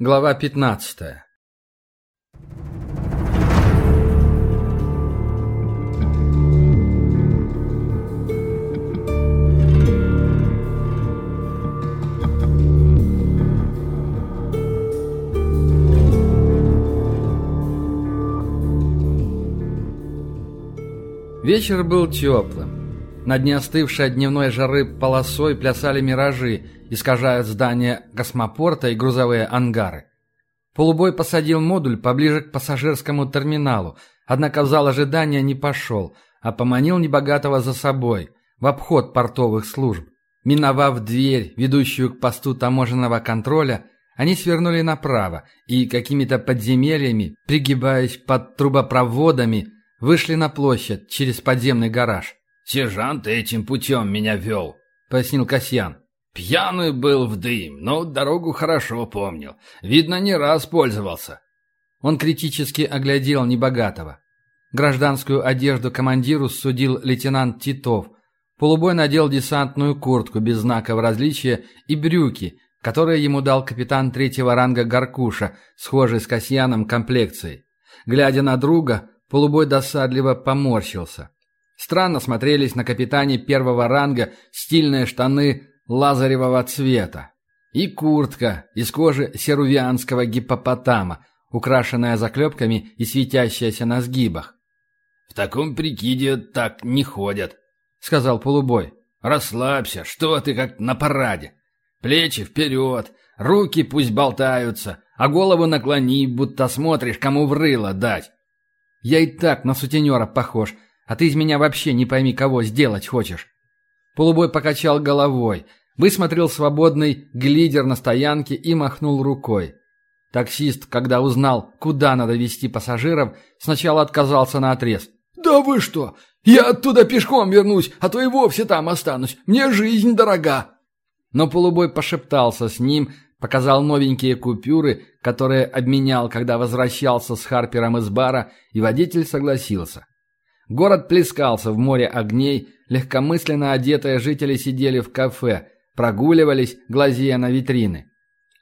Глава 15 Вечер был теплым. Над неостывшей от дневной жары полосой плясали миражи, искажая здания космопорта и грузовые ангары. Полубой посадил модуль поближе к пассажирскому терминалу, однако в зал ожидания не пошел, а поманил небогатого за собой, в обход портовых служб. Миновав дверь, ведущую к посту таможенного контроля, они свернули направо и какими-то подземельями, пригибаясь под трубопроводами, Вышли на площадь через подземный гараж. «Сержант этим путем меня вел», — пояснил Касьян. «Пьяный был в дым, но дорогу хорошо помнил. Видно, не раз пользовался». Он критически оглядел небогатого. Гражданскую одежду командиру судил лейтенант Титов. Полубой надел десантную куртку без знаков различия и брюки, которые ему дал капитан третьего ранга Гаркуша, схожий с Касьяном комплекцией. Глядя на друга, Полубой досадливо поморщился. Странно смотрелись на капитане первого ранга стильные штаны лазаревого цвета. И куртка из кожи серувианского гиппопотама, украшенная заклепками и светящаяся на сгибах. «В таком прикиде так не ходят», — сказал полубой. «Расслабься, что ты как на параде. Плечи вперед, руки пусть болтаются, а голову наклони, будто смотришь, кому в рыло дать. Я и так на сутенера похож, а ты из меня вообще не пойми, кого сделать хочешь». Полубой покачал головой, высмотрел свободный глидер на стоянке и махнул рукой. Таксист, когда узнал, куда надо везти пассажиров, сначала отказался на отрез. «Да вы что? Я оттуда пешком вернусь, а то и вовсе там останусь. Мне жизнь дорога!» Но Полубой пошептался с ним, Показал новенькие купюры, которые обменял, когда возвращался с Харпером из бара, и водитель согласился. Город плескался в море огней, легкомысленно одетые жители сидели в кафе, прогуливались, глазея на витрины.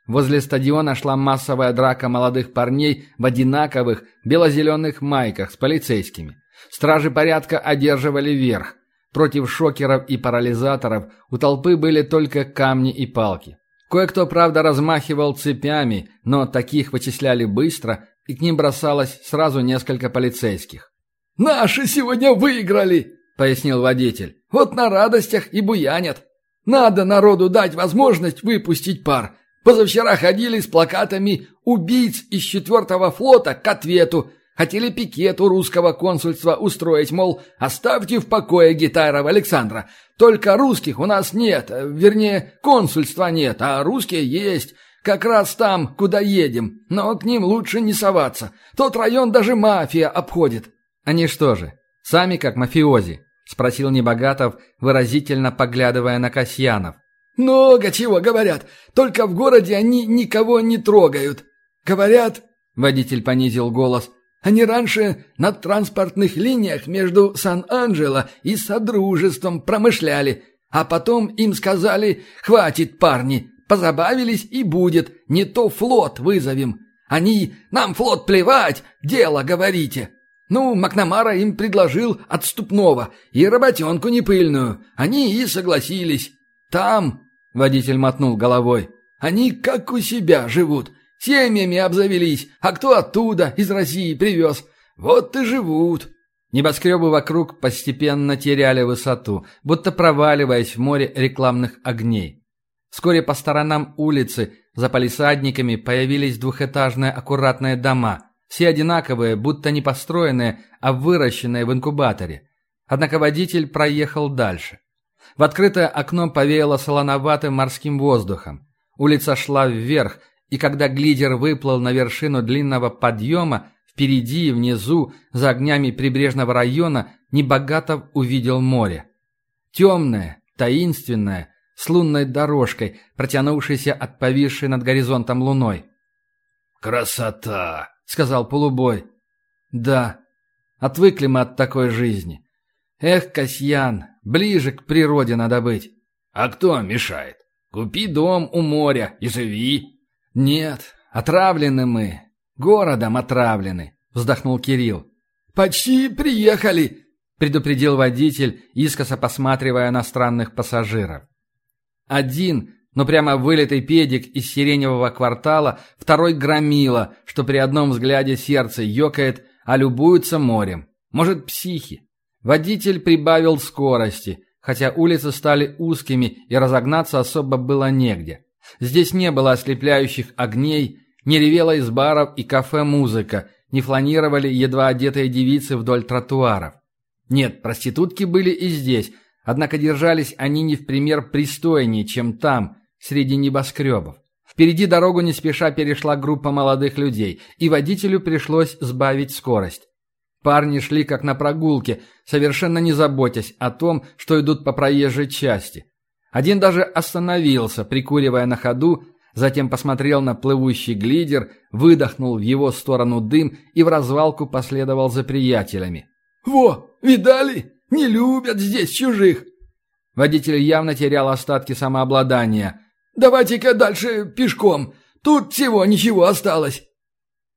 Возле стадиона шла массовая драка молодых парней в одинаковых бело-зеленых майках с полицейскими. Стражи порядка одерживали верх. Против шокеров и парализаторов у толпы были только камни и палки. Кое-кто, правда, размахивал цепями, но таких вычисляли быстро, и к ним бросалось сразу несколько полицейских. «Наши сегодня выиграли!» — пояснил водитель. «Вот на радостях и буянят. Надо народу дать возможность выпустить пар. Позавчера ходили с плакатами «Убийц из четвертого флота к ответу», Хотели пикет у русского консульства устроить, мол, оставьте в покое Гитарова Александра. Только русских у нас нет, вернее, консульства нет, а русские есть. Как раз там, куда едем, но к ним лучше не соваться. Тот район даже мафия обходит. Они что же, сами как мафиози? Спросил Небогатов, выразительно поглядывая на Касьянов. Много чего говорят, только в городе они никого не трогают. Говорят, водитель понизил голос, они раньше на транспортных линиях между Сан-Анджело и Содружеством промышляли, а потом им сказали «Хватит, парни, позабавились и будет, не то флот вызовем». Они «Нам флот плевать, дело говорите». Ну, Макнамара им предложил отступного и работенку непыльную. Они и согласились. Там, — водитель мотнул головой, — они как у себя живут. Семьями обзавелись, а кто оттуда, из России, привез. Вот и живут». Небоскребы вокруг постепенно теряли высоту, будто проваливаясь в море рекламных огней. Вскоре по сторонам улицы, за палисадниками, появились двухэтажные аккуратные дома, все одинаковые, будто не построенные, а выращенные в инкубаторе. Однако водитель проехал дальше. В открытое окно повеяло солоноватым морским воздухом. Улица шла вверх, и когда глидер выплыл на вершину длинного подъема, впереди и внизу, за огнями прибрежного района, Небогатов увидел море. Темное, таинственное, с лунной дорожкой, протянувшейся от повисшей над горизонтом луной. «Красота!» — сказал полубой. «Да, отвыкли мы от такой жизни. Эх, Касьян, ближе к природе надо быть». «А кто мешает? Купи дом у моря и живи». «Нет, «Отравлены мы. Городом отравлены», — вздохнул Кирилл. «Почти приехали», — предупредил водитель, искоса посматривая на странных пассажиров. Один, но прямо вылитый педик из сиреневого квартала, второй громила, что при одном взгляде сердце ёкает, а любуются морем. Может, психи. Водитель прибавил скорости, хотя улицы стали узкими и разогнаться особо было негде. Здесь не было ослепляющих огней, не ревела из баров и кафе музыка, не фланировали едва одетые девицы вдоль тротуаров. Нет, проститутки были и здесь, однако держались они не в пример пристойнее, чем там, среди небоскребов. Впереди дорогу не спеша перешла группа молодых людей, и водителю пришлось сбавить скорость. Парни шли как на прогулке, совершенно не заботясь о том, что идут по проезжей части. Один даже остановился, прикуривая на ходу, затем посмотрел на плывущий глидер, выдохнул в его сторону дым и в развалку последовал за приятелями. «Во, видали? Не любят здесь чужих!» Водитель явно терял остатки самообладания. «Давайте-ка дальше пешком. Тут всего ничего осталось».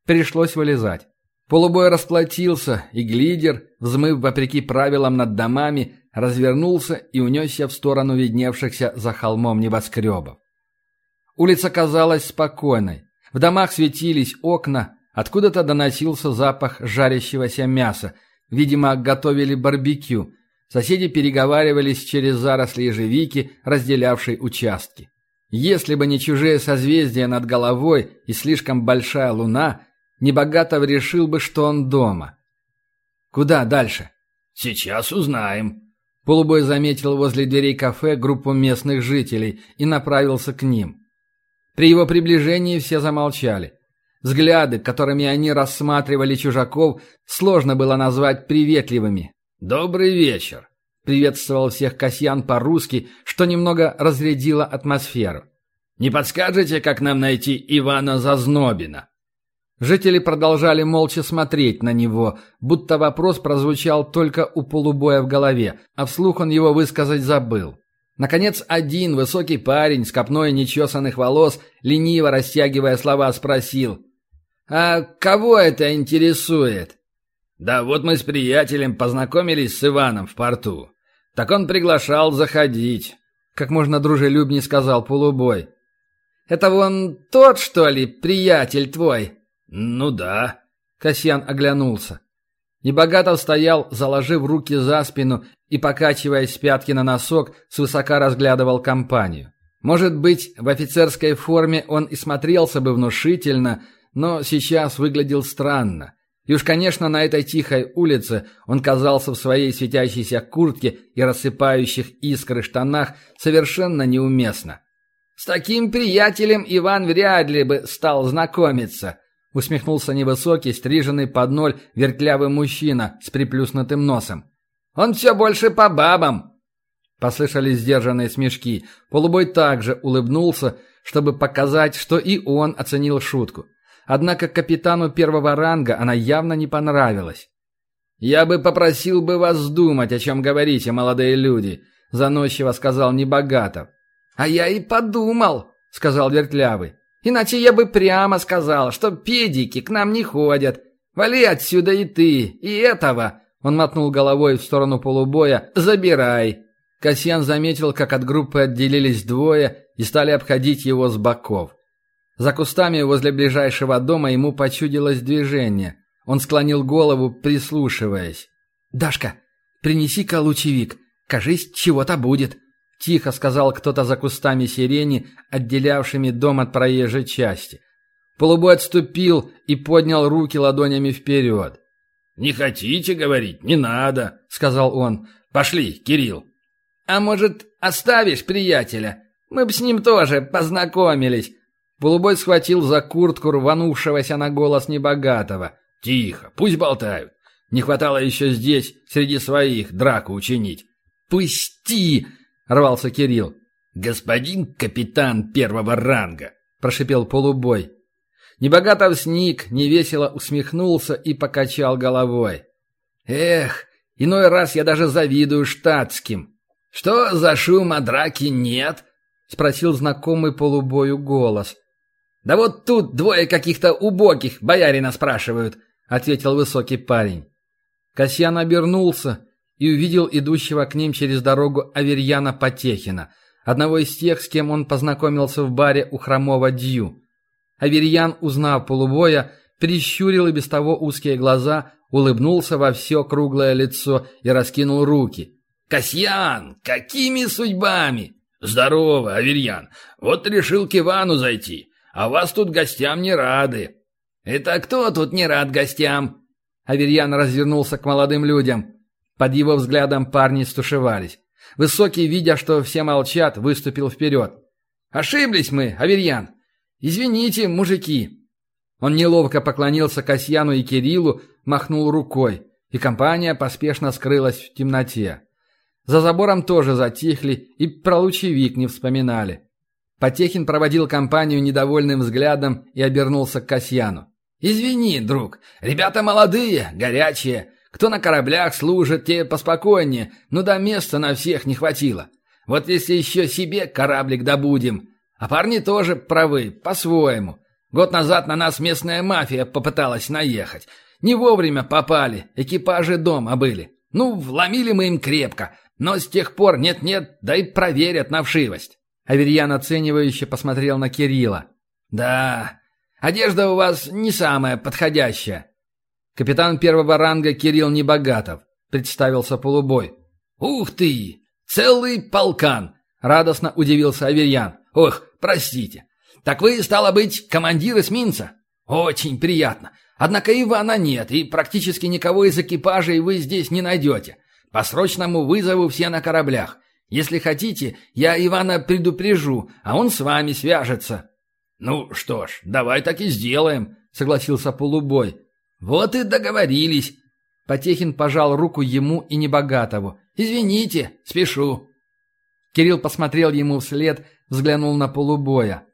Пришлось вылезать. Полубой расплатился, и глидер, взмыв вопреки правилам над домами, развернулся и унесся в сторону видневшихся за холмом небоскребов. Улица казалась спокойной. В домах светились окна, откуда-то доносился запах жарящегося мяса. Видимо, готовили барбекю. Соседи переговаривались через заросли ежевики, разделявшей участки. Если бы не чужие созвездия над головой и слишком большая луна, Небогатов решил бы, что он дома. Куда дальше? Сейчас узнаем. Полубой заметил возле дверей кафе группу местных жителей и направился к ним. При его приближении все замолчали. Взгляды, которыми они рассматривали чужаков, сложно было назвать приветливыми. «Добрый вечер», — приветствовал всех Касьян по-русски, что немного разрядило атмосферу. «Не подскажете, как нам найти Ивана Зазнобина?» Жители продолжали молча смотреть на него, будто вопрос прозвучал только у полубоя в голове, а вслух он его высказать забыл. Наконец, один высокий парень с копной нечесанных волос, лениво растягивая слова, спросил. «А кого это интересует?» «Да вот мы с приятелем познакомились с Иваном в порту. Так он приглашал заходить», — как можно дружелюбнее сказал полубой. «Это вон тот, что ли, приятель твой?» «Ну да». Касьян оглянулся. Небогатов стоял, заложив руки за спину и, покачиваясь с пятки на носок, свысока разглядывал компанию. Может быть, в офицерской форме он и смотрелся бы внушительно, но сейчас выглядел странно. И уж, конечно, на этой тихой улице он казался в своей светящейся куртке и рассыпающих искры штанах совершенно неуместно. «С таким приятелем Иван вряд ли бы стал знакомиться», усмехнулся невысокий, стриженный под ноль вертлявый мужчина с приплюснутым носом. Он все больше по бабам!» Послышались сдержанные смешки. Полубой также улыбнулся, чтобы показать, что и он оценил шутку. Однако капитану первого ранга она явно не понравилась. «Я бы попросил бы вас думать, о чем говорите, молодые люди», — заносчиво сказал Небогатов. «А я и подумал», — сказал Вертлявый. «Иначе я бы прямо сказал, что педики к нам не ходят. Вали отсюда и ты, и этого. Он мотнул головой в сторону полубоя. «Забирай!» Касьян заметил, как от группы отделились двое и стали обходить его с боков. За кустами возле ближайшего дома ему почудилось движение. Он склонил голову, прислушиваясь. «Дашка, принеси-ка лучевик. Кажись, чего-то будет», — тихо сказал кто-то за кустами сирени, отделявшими дом от проезжей части. Полубой отступил и поднял руки ладонями вперед. «Не хотите говорить? Не надо», — сказал он. «Пошли, Кирилл». «А может, оставишь приятеля? Мы б с ним тоже познакомились». Голубой схватил за куртку рванувшегося на голос небогатого. «Тихо, пусть болтают. Не хватало еще здесь, среди своих, драку учинить». «Пусти!» — рвался Кирилл. «Господин капитан первого ранга», — прошипел полубой. Небогатов сник, невесело усмехнулся и покачал головой. «Эх, иной раз я даже завидую штатским». «Что за шума драки нет?» — спросил знакомый полубою голос. «Да вот тут двое каких-то убогих боярина спрашивают», — ответил высокий парень. Касьян обернулся и увидел идущего к ним через дорогу Аверьяна Потехина, одного из тех, с кем он познакомился в баре у хромого Дью. Аверьян, узнав полубоя, прищурил и без того узкие глаза, улыбнулся во все круглое лицо и раскинул руки. «Касьян, какими судьбами?» «Здорово, Аверьян. Вот решил к Ивану зайти, а вас тут гостям не рады». «Это кто тут не рад гостям?» Аверьян развернулся к молодым людям. Под его взглядом парни стушевались. Высокий, видя, что все молчат, выступил вперед. «Ошиблись мы, Аверьян! Извините, мужики!» Он неловко поклонился Касьяну и Кириллу, махнул рукой, и компания поспешно скрылась в темноте. За забором тоже затихли и про лучевик не вспоминали. Потехин проводил компанию недовольным взглядом и обернулся к Касьяну. «Извини, друг, ребята молодые, горячие. Кто на кораблях служит, те поспокойнее, но до места на всех не хватило. Вот если еще себе кораблик добудем. А парни тоже правы, по-своему. Год назад на нас местная мафия попыталась наехать. Не вовремя попали, экипажи дома были. Ну, вломили мы им крепко, но с тех пор нет-нет, да и проверят на вшивость». Аверьян оценивающе посмотрел на Кирилла. «Да, одежда у вас не самая подходящая. Капитан первого ранга Кирилл Небогатов. Представился полубой. «Ух ты! Целый полкан!» Радостно удивился Аверьян. «Ох, простите. Так вы, стало быть, командир эсминца? Очень приятно. Однако Ивана нет, и практически никого из экипажей вы здесь не найдете. По срочному вызову все на кораблях. Если хотите, я Ивана предупрежу, а он с вами свяжется». «Ну что ж, давай так и сделаем», — согласился полубой. «Вот и договорились». Потехин пожал руку ему и Небогатову. «Извините, спешу». Кирилл посмотрел ему вслед, взглянул на полубоя.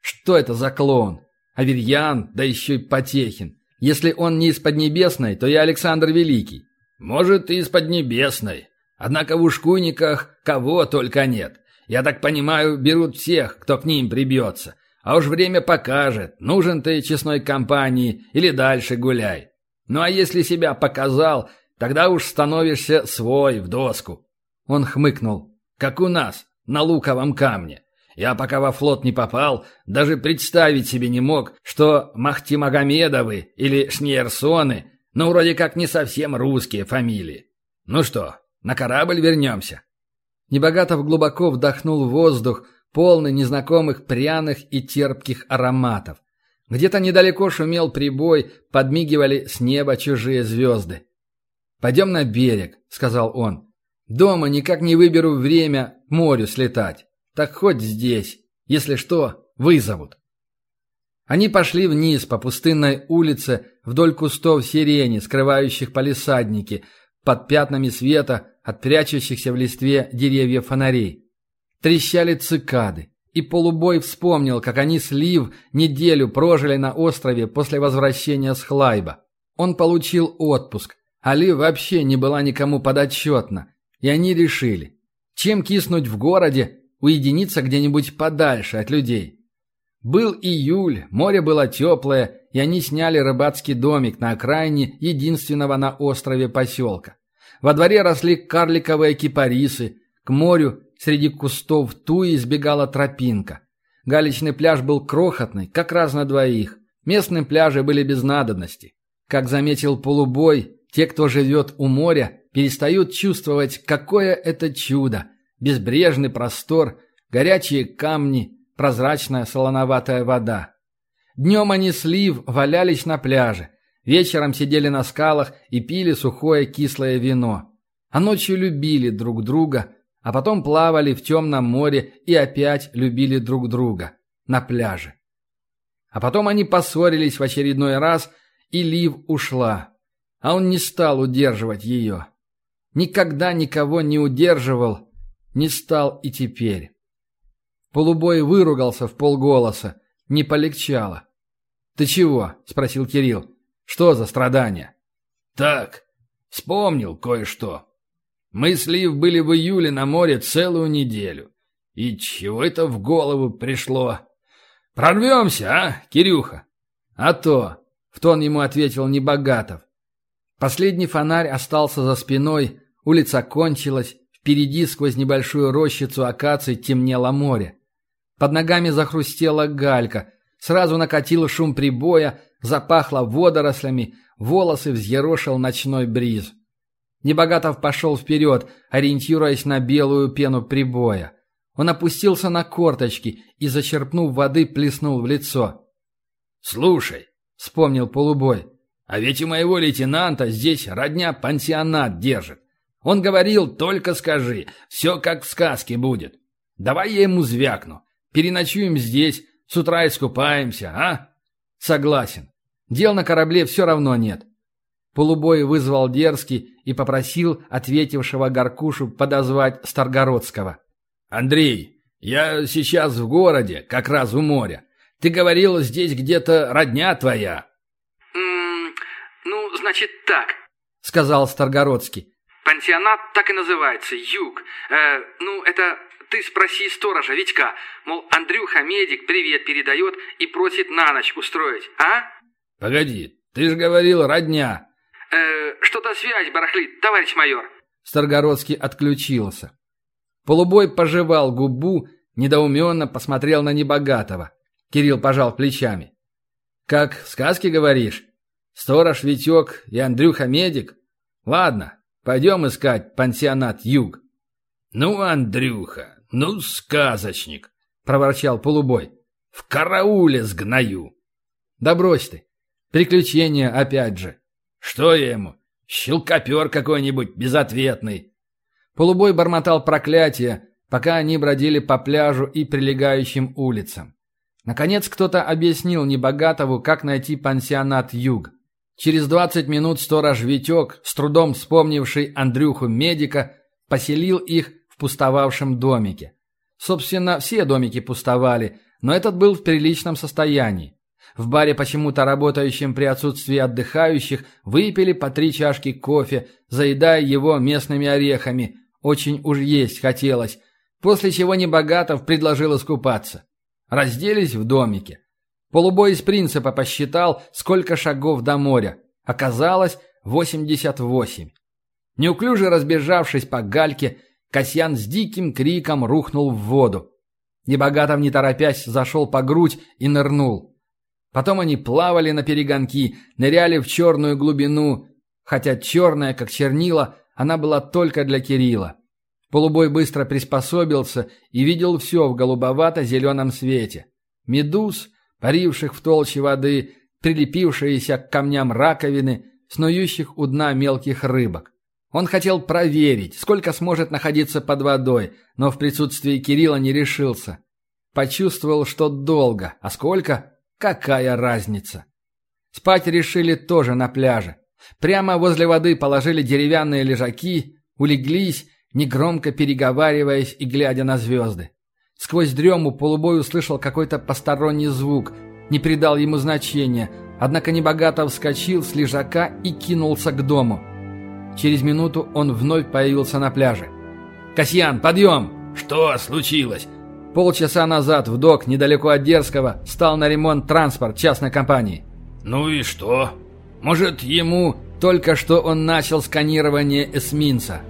«Что это за клоун? Аверьян, да еще и Потехин. Если он не из Поднебесной, то я Александр Великий». «Может, и из Поднебесной. Однако в ушкуйниках кого только нет. Я так понимаю, берут всех, кто к ним прибьется. А уж время покажет, нужен ты честной компании или дальше гуляй. Ну а если себя показал, тогда уж становишься свой в доску. Он хмыкнул. Как у нас, на луковом камне. Я пока во флот не попал, даже представить себе не мог, что Махтимагомедовы или Шнейрсоны, ну, вроде как не совсем русские фамилии. Ну что, на корабль вернемся?» Небогатов глубоко вдохнул воздух, полный незнакомых пряных и терпких ароматов. Где-то недалеко шумел прибой, подмигивали с неба чужие звезды. «Пойдем на берег», — сказал он. «Дома никак не выберу время к морю слетать. Так хоть здесь. Если что, вызовут». Они пошли вниз по пустынной улице вдоль кустов сирени, скрывающих палисадники, под пятнами света от прячущихся в листве деревьев фонарей. Трещали цикады. И полубой вспомнил, как они с Лив неделю прожили на острове после возвращения с Хлайба. Он получил отпуск, а Лив вообще не была никому подотчетна. И они решили, чем киснуть в городе, уединиться где-нибудь подальше от людей. Был июль, море было теплое, и они сняли рыбацкий домик на окраине единственного на острове поселка. Во дворе росли карликовые кипарисы, к морю Среди кустов туи избегала тропинка. Галечный пляж был крохотный, как раз на двоих. Местные пляжи были без надобности. Как заметил полубой, те, кто живет у моря, перестают чувствовать, какое это чудо. Безбрежный простор, горячие камни, прозрачная солоноватая вода. Днем они слив валялись на пляже. Вечером сидели на скалах и пили сухое кислое вино. А ночью любили друг друга, а потом плавали в темном море и опять любили друг друга на пляже. А потом они поссорились в очередной раз, и Лив ушла, а он не стал удерживать ее. Никогда никого не удерживал, не стал и теперь. Полубой выругался в полголоса, не полегчало. «Ты чего?» — спросил Кирилл. «Что за страдания?» «Так, вспомнил кое-что», мы с Лив были в июле на море целую неделю. И чего это в голову пришло? «Прорвемся, а, Кирюха?» «А то!» — в тон ему ответил Небогатов. Последний фонарь остался за спиной, улица кончилась, впереди сквозь небольшую рощицу акаций темнело море. Под ногами захрустела галька, сразу накатил шум прибоя, запахло водорослями, волосы взъерошил ночной бриз. Небогатов пошел вперед, ориентируясь на белую пену прибоя. Он опустился на корточки и, зачерпнув воды, плеснул в лицо. «Слушай», — вспомнил полубой, — «а ведь у моего лейтенанта здесь родня пансионат держит. Он говорил, только скажи, все как в сказке будет. Давай я ему звякну. Переночуем здесь, с утра искупаемся, а?» «Согласен. Дел на корабле все равно нет». Полубой вызвал Дерзкий и попросил ответившего Горкушу подозвать Старгородского. «Андрей, я сейчас в городе, как раз у моря. Ты говорил, здесь где-то родня твоя». «М -м, «Ну, значит так», — сказал Старгородский. «Пансионат так и называется, Юг. Э, ну, это ты спроси сторожа, Витька. Мол, Андрюха Медик привет передает и просит на ночь устроить, а?» «Погоди, ты же говорил родня». «Э, что-то связь барахлит, товарищ майор». Старгородский отключился. Полубой пожевал губу, недоуменно посмотрел на Небогатого. Кирилл пожал плечами. «Как в сказке говоришь? Сторож Витек и Андрюха Медик? Ладно, пойдем искать пансионат Юг». «Ну, Андрюха, ну, сказочник!» — проворчал Полубой. «В карауле сгною!» «Да брось ты! Приключения опять же!» «Что я ему? Щелкопер какой-нибудь безответный!» Полубой бормотал проклятия, пока они бродили по пляжу и прилегающим улицам. Наконец кто-то объяснил Небогатову, как найти пансионат «Юг». Через двадцать минут сторож Витек, с трудом вспомнивший Андрюху Медика, поселил их в пустовавшем домике. Собственно, все домики пустовали, но этот был в приличном состоянии. В баре, почему-то работающем при отсутствии отдыхающих, выпили по три чашки кофе, заедая его местными орехами, очень уж есть хотелось. После чего Небогатов предложил искупаться. Разделись в домике. Полубой из принципа посчитал, сколько шагов до моря. Оказалось 88. Неуклюже разбежавшись по гальке, Касьян с диким криком рухнул в воду. Небогатов, не торопясь, зашел по грудь и нырнул. Потом они плавали на перегонки, ныряли в черную глубину, хотя черная, как чернила, она была только для Кирилла. Полубой быстро приспособился и видел все в голубовато-зеленом свете. Медуз, паривших в толще воды, прилепившиеся к камням раковины, снующих у дна мелких рыбок. Он хотел проверить, сколько сможет находиться под водой, но в присутствии Кирилла не решился. Почувствовал, что долго, а сколько – какая разница. Спать решили тоже на пляже. Прямо возле воды положили деревянные лежаки, улеглись, негромко переговариваясь и глядя на звезды. Сквозь дрему полубой услышал какой-то посторонний звук, не придал ему значения, однако небогато вскочил с лежака и кинулся к дому. Через минуту он вновь появился на пляже. «Касьян, подъем!» «Что случилось?» Полчаса назад в док, недалеко от Дерского, стал на ремонт транспорт частной компании. «Ну и что?» Может, ему только что он начал сканирование эсминца.